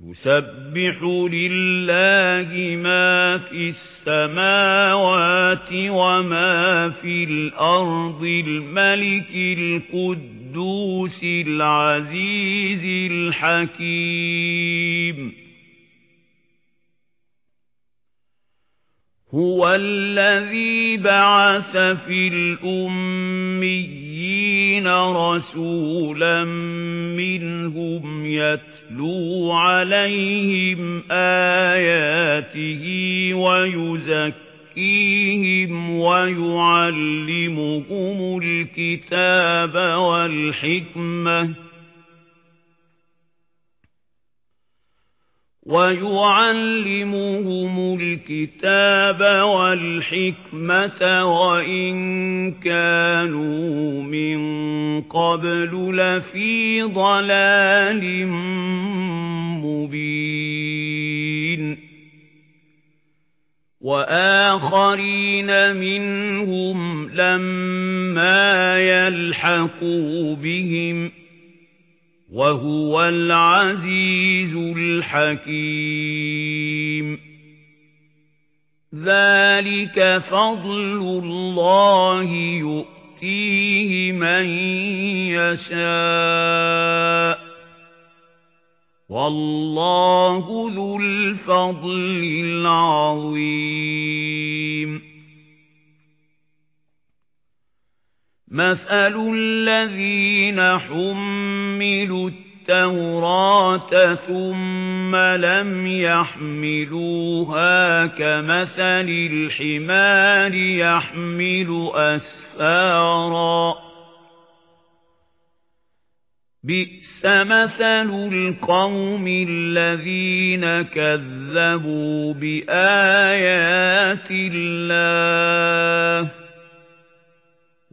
يُسَبِّحُ لِلَّهِ مَا فِي السَّمَاوَاتِ وَمَا فِي الْأَرْضِ الْمَلِكِ الْقُدُّوسِ الْعَزِيزِ الْحَكِيمِ. هُوَ الَّذِي بَعَثَ فِي الْأُمِّيِّينَ رَسُولًا مِنْهُمْ يَتْلُو عَلَيْهِمْ آيَاتِهِ وَيُزَكِّيهِمْ وَيُعَلِّمُهُمُ الْكِتَابَ وَالْحِكْمَةَ وَيُعَلِّمُهُمُ الْكِتَابَ وَالْحِكْمَةَ وَإِن كَانُوا مِن قَبْلُ لَفِي ضَلَالٍ مُبِينٍ. وَآخَرِينَ مِنْهُمْ لَمَّا يَلْحَقُوا بِهِمْ وَهُوَ الْعَزِيزُ الْحَكِيمُ. ذَلِكَ فَضْلُ اللَّهِ يُؤْتِيهِ مَن يَشَاءُ. وَاللَّهُ ذُو الْفَضْلِ الْعَظِيمِ. مَثَلُ الَّذِينَ حُمِّلُوا التَّوْرَاةَ ثُمَّ لَمْ يَحْمِلُوهَا كَمَثَلِ الْحِمَارِ يَحْمِلُ أَسْفَارًا بِئْسَ مَثَلُ الْقَوْمِ الَّذِينَ كَذَّبُوا بِآيَاتِ اللَّهِ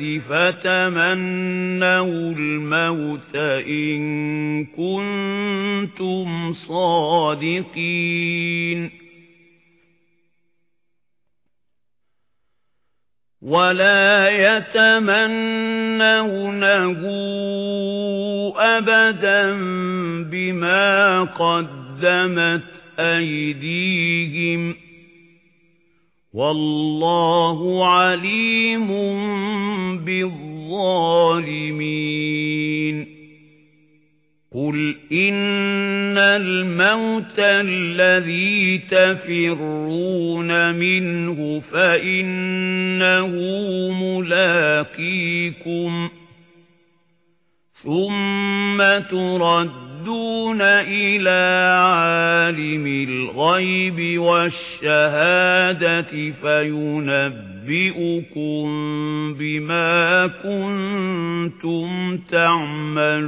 النَّاسِ فَتَمَنَّوُا الْمَوْتَ إِن كُنتُمْ صَادِقِينَ. وَلَا يَتَمَنَّوْنَهُ أَبَدًا بِمَا قَدَّمَتْ أَيْدِيهِمْ وَاللَّهُ عَلِيمٌ بِالظَّالِمِينَ. قُلْ إِنَّ الْمَوْتَ الَّذِي تَفِرُّونَ مِنْهُ فَإِنَّهُ مُلَاقِيكُمْ ثُمَّ تُرَدُّونَ إِلَى عَالِمِ الْغَيْبِ وَالشَّهَادَةِ فَيُنَبِّئُكُم بِمَا كُنتُمْ تَعْمَلُونَ.